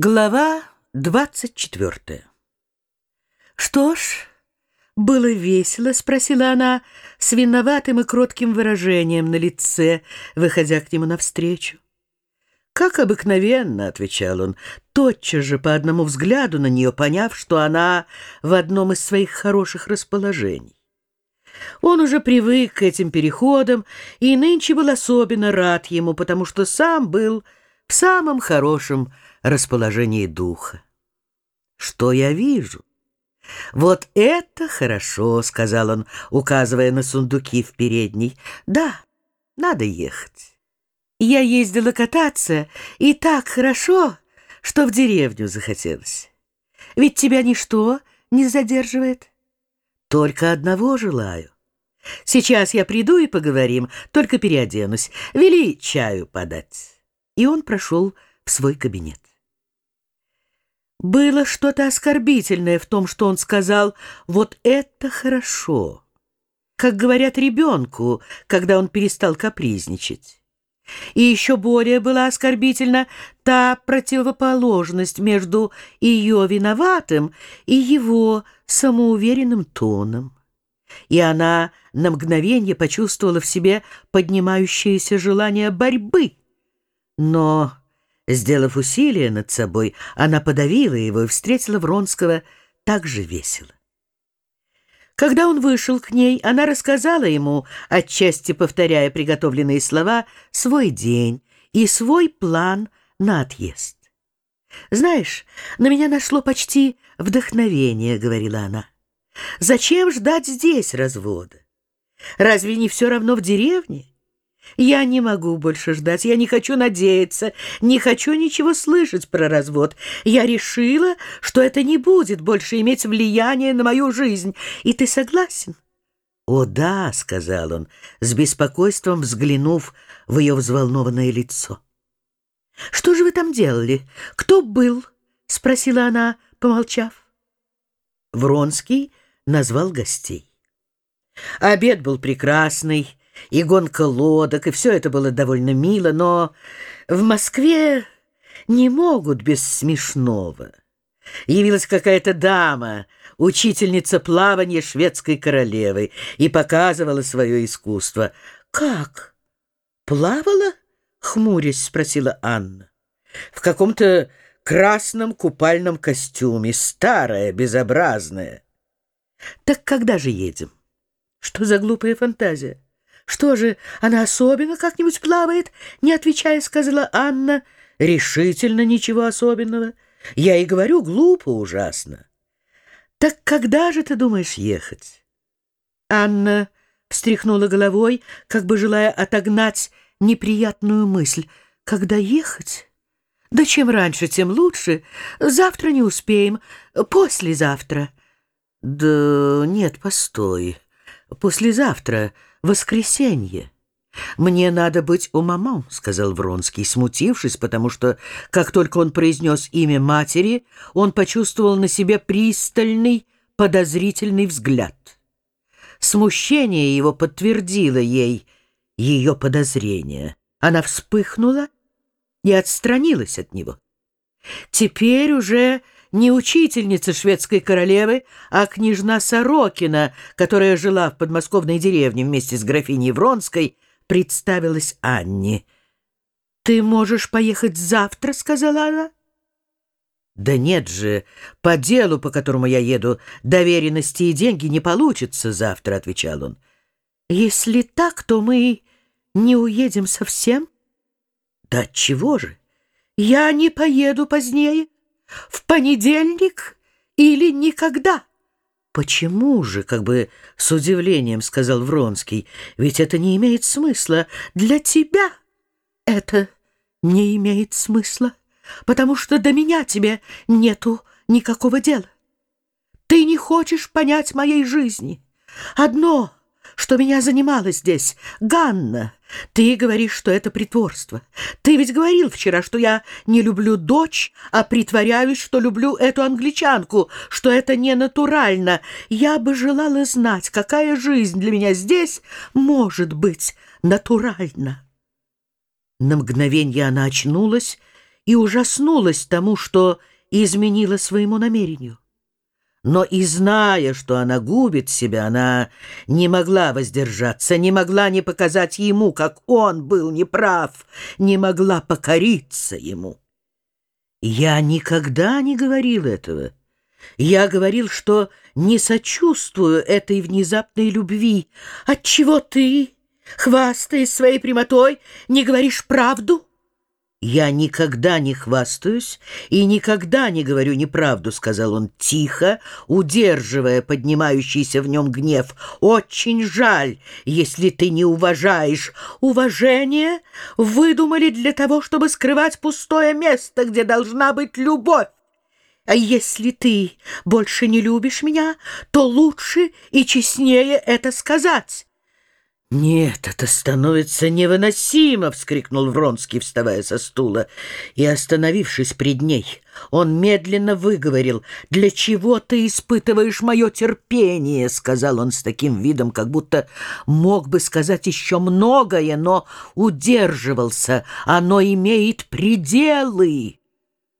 Глава двадцать четвертая. «Что ж, было весело?» — спросила она с виноватым и кротким выражением на лице, выходя к нему навстречу. «Как обыкновенно», — отвечал он, тотчас же по одному взгляду на нее поняв, что она в одном из своих хороших расположений. Он уже привык к этим переходам и нынче был особенно рад ему, потому что сам был в самом хорошем расположении духа. «Что я вижу?» «Вот это хорошо», — сказал он, указывая на сундуки в передней. «Да, надо ехать». Я ездила кататься, и так хорошо, что в деревню захотелось. Ведь тебя ничто не задерживает. Только одного желаю. Сейчас я приду и поговорим, только переоденусь. Вели чаю подать. И он прошел в свой кабинет. Было что-то оскорбительное в том, что он сказал «вот это хорошо», как говорят ребенку, когда он перестал капризничать. И еще более была оскорбительна та противоположность между ее виноватым и его самоуверенным тоном. И она на мгновение почувствовала в себе поднимающееся желание борьбы. Но Сделав усилие над собой, она подавила его и встретила Вронского так же весело. Когда он вышел к ней, она рассказала ему, отчасти повторяя приготовленные слова, свой день и свой план на отъезд. «Знаешь, на меня нашло почти вдохновение», — говорила она. «Зачем ждать здесь развода? Разве не все равно в деревне?» Я не могу больше ждать, я не хочу надеяться, не хочу ничего слышать про развод. Я решила, что это не будет больше иметь влияния на мою жизнь. И ты согласен? «О, да», — сказал он, с беспокойством взглянув в ее взволнованное лицо. «Что же вы там делали? Кто был?» — спросила она, помолчав. Вронский назвал гостей. Обед был прекрасный, и гонка лодок, и все это было довольно мило, но в Москве не могут без смешного. Явилась какая-то дама, учительница плавания шведской королевы, и показывала свое искусство. «Как? Плавала?» — хмурясь спросила Анна. «В каком-то красном купальном костюме, старая, безобразная». «Так когда же едем?» «Что за глупая фантазия?» «Что же, она особенно как-нибудь плавает?» Не отвечая, сказала Анна. «Решительно ничего особенного. Я и говорю, глупо ужасно». «Так когда же ты думаешь ехать?» Анна встряхнула головой, как бы желая отогнать неприятную мысль. «Когда ехать?» «Да чем раньше, тем лучше. Завтра не успеем. Послезавтра». «Да нет, постой. Послезавтра» воскресенье. «Мне надо быть у маман», — сказал Вронский, смутившись, потому что, как только он произнес имя матери, он почувствовал на себе пристальный, подозрительный взгляд. Смущение его подтвердило ей ее подозрение. Она вспыхнула и отстранилась от него. Теперь уже не учительница шведской королевы, а княжна Сорокина, которая жила в подмосковной деревне вместе с графиней Вронской, представилась Анне. «Ты можешь поехать завтра?» — сказала она. «Да нет же, по делу, по которому я еду, доверенности и деньги не получится завтра», — отвечал он. «Если так, то мы не уедем совсем?» «Да чего же? Я не поеду позднее». В понедельник или никогда? Почему же, как бы с удивлением сказал Вронский, ведь это не имеет смысла для тебя. Это не имеет смысла, потому что до меня тебе нету никакого дела. Ты не хочешь понять моей жизни. Одно — что меня занимало здесь. Ганна, ты говоришь, что это притворство. Ты ведь говорил вчера, что я не люблю дочь, а притворяюсь, что люблю эту англичанку, что это не натурально. Я бы желала знать, какая жизнь для меня здесь может быть натуральна. На мгновение она очнулась и ужаснулась тому, что изменила своему намерению. Но и зная, что она губит себя, она не могла воздержаться, не могла не показать ему, как он был неправ, не могла покориться ему. Я никогда не говорил этого. Я говорил, что не сочувствую этой внезапной любви. Отчего ты, хвастаясь своей прямотой, не говоришь правду? «Я никогда не хвастаюсь и никогда не говорю неправду», — сказал он тихо, удерживая поднимающийся в нем гнев. «Очень жаль, если ты не уважаешь. Уважение выдумали для того, чтобы скрывать пустое место, где должна быть любовь. А если ты больше не любишь меня, то лучше и честнее это сказать». «Нет, это становится невыносимо!» — вскрикнул Вронский, вставая со стула. И, остановившись пред ней, он медленно выговорил. «Для чего ты испытываешь мое терпение?» — сказал он с таким видом, как будто мог бы сказать еще многое, но удерживался. «Оно имеет пределы!»